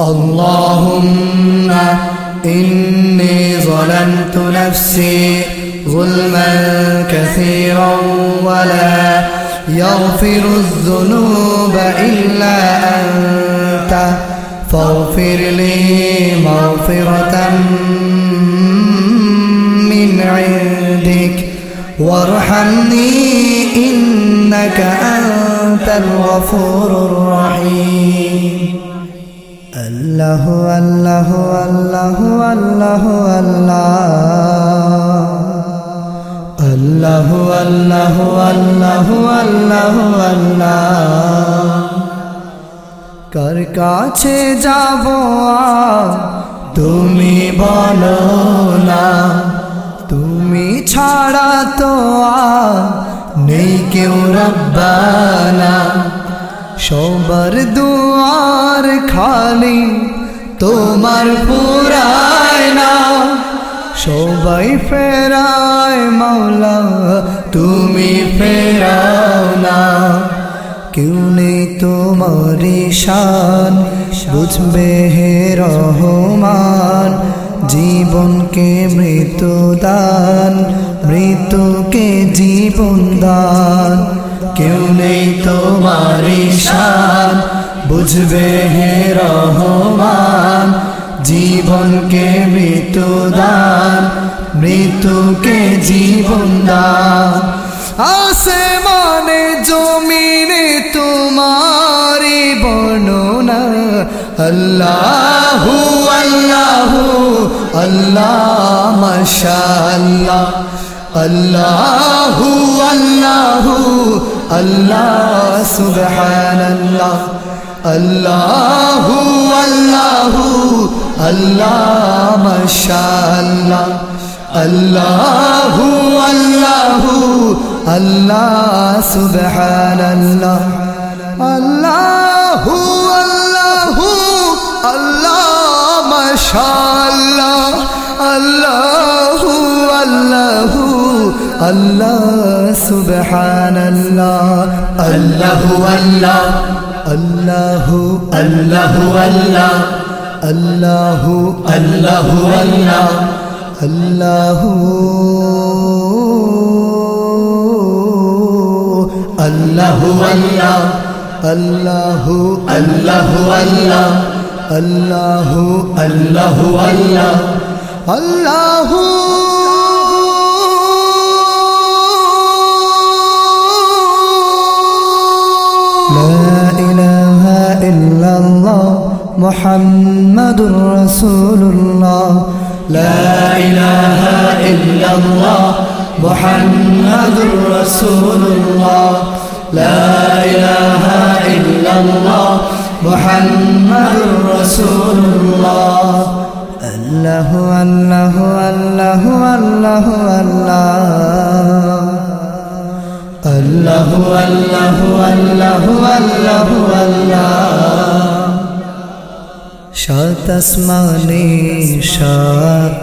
اللهم إني ظلمت نفسي ظلما كثيرا ولا يغفر الذنوب إلا أنت فاغفر لي مغفرة من عندك وارحمني إنك أنت الغفور الرحيم. আল্লাহ আল্লাহ আল্লাহ আল্লাহ আল্লাহ। আল্লাহ আল্লাহ আল্লাহ আল্লাহ কার কাছে যাব তুমি বলো না। তুমি ছাড়া তো নেই কেউ রব্বানা। সবার দুয়ার খালি, তোমার পুরায় না। সবাই ফেরায়, মাওলা, তুমি ফেরাও না। কেউ নেই তোমার শান বুঝবে হে রহমান, জীবনকে মৃত্যু দান, মৃত্যুকে জীবন দান। কেউ নেই তোমার শান বুঝবে হে রহমান, জীবনকে মৃত্যু মৃত্যুকে জীবন দান। আসে মানে জমিনে তোমারি বর্ণনা। আল্লাহু আল্লাহু, আল্লাহ الله الله الله سبحان الله الله الله الله ما شاء الله الله الله الله سبحان الله الله الله الله ما شاء الله الله الله الله سبحان الله. الله الله. الله الله الله. الله الله الله. الله الله الله. الله الله الله. الله الله الله. الله لا إله إلا الله محمد رسول الله. لا إله إلا الله محمد رسول الله. لا إله إلا الله محمد رسول الله. الله الله الله الله الله الله. আল্লাহ আল্লাহ আল্লাহ আল্লাহ আল্লাহ। সাত আসমানে সাত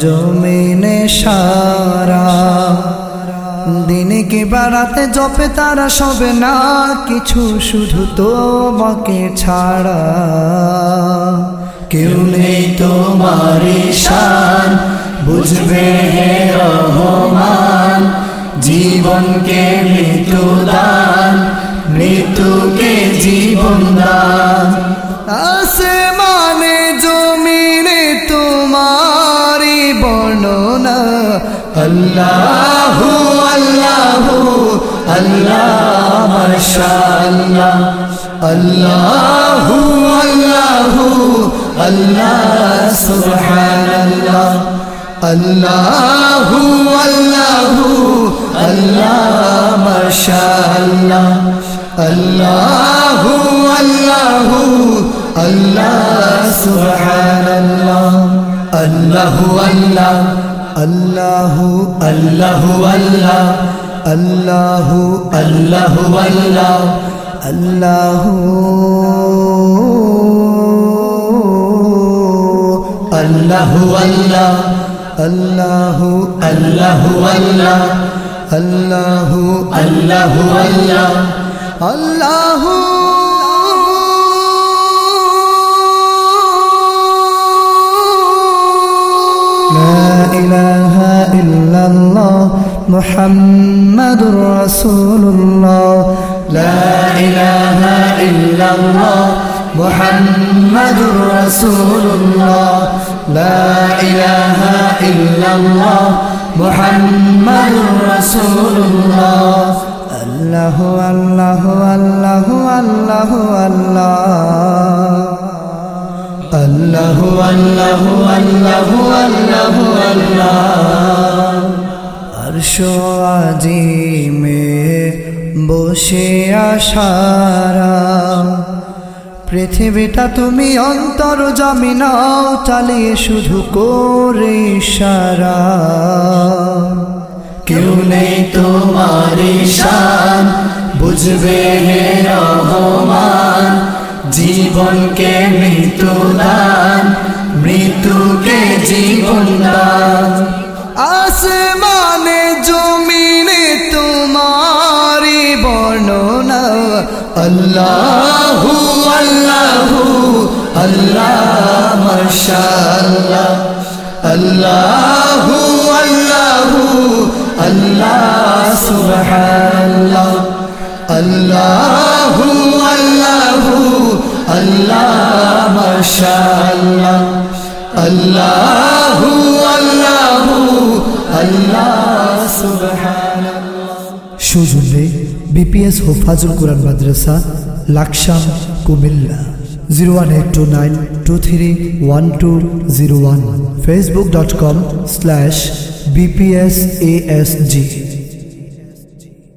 জমিনে সারা। দিনে কে বাড়াতে জপে তারা সবে না, কিছু শুধু তোমাকে ছাড়া। কেউ নেই তোমার শান, বুঝবে রহমান। জীবনকে মৃত্যু দান মৃত্যুকে জীবন দান আসে মানে জমিনে তোমারি বর্ণনা আল্লাহু আল্লাহু আল্লাহ মাশাআল্লাহ আল্লাহু আল্লাহু আল্লাহ সুবহানাল্লাহ الله الله الله ما شاء الله الله الله الله سبحان الله الله الله الله الله الله الله الله الله الله الله الله الله الله الله الله الله الله الله لا إله إلا الله محمد رسول الله لا إله إلا الله محمد رسول الله لا إله إلا الله محمد رسول الله الله الله الله الله الله الله الله الله الله الله আরশ আজিমে বসে আশারা পৃথিবীটা তুমি অন্তর জমিনাও চালিয়ে শুধু করে সারা কেউ নেই তোমার শান বুঝবে হে রহমান, জীবনকে মৃত্যু দান মৃত্যুকে জীবন দান আসমানে জমিনে তোমারি বর্ণনা, আল্লাহু اللہ اللہ ماشاء اللہ اللہ اللہ سبحان اللہ اللہ اللہ اللہ ماشاء اللہ اللہ اللہ سبحان اللہ شوزن بی پی ایس حفاظ القرآن مدرسہ. Laksam Comilla zero one eight two nine two three one two zero one facebook dot com slash BPS ASG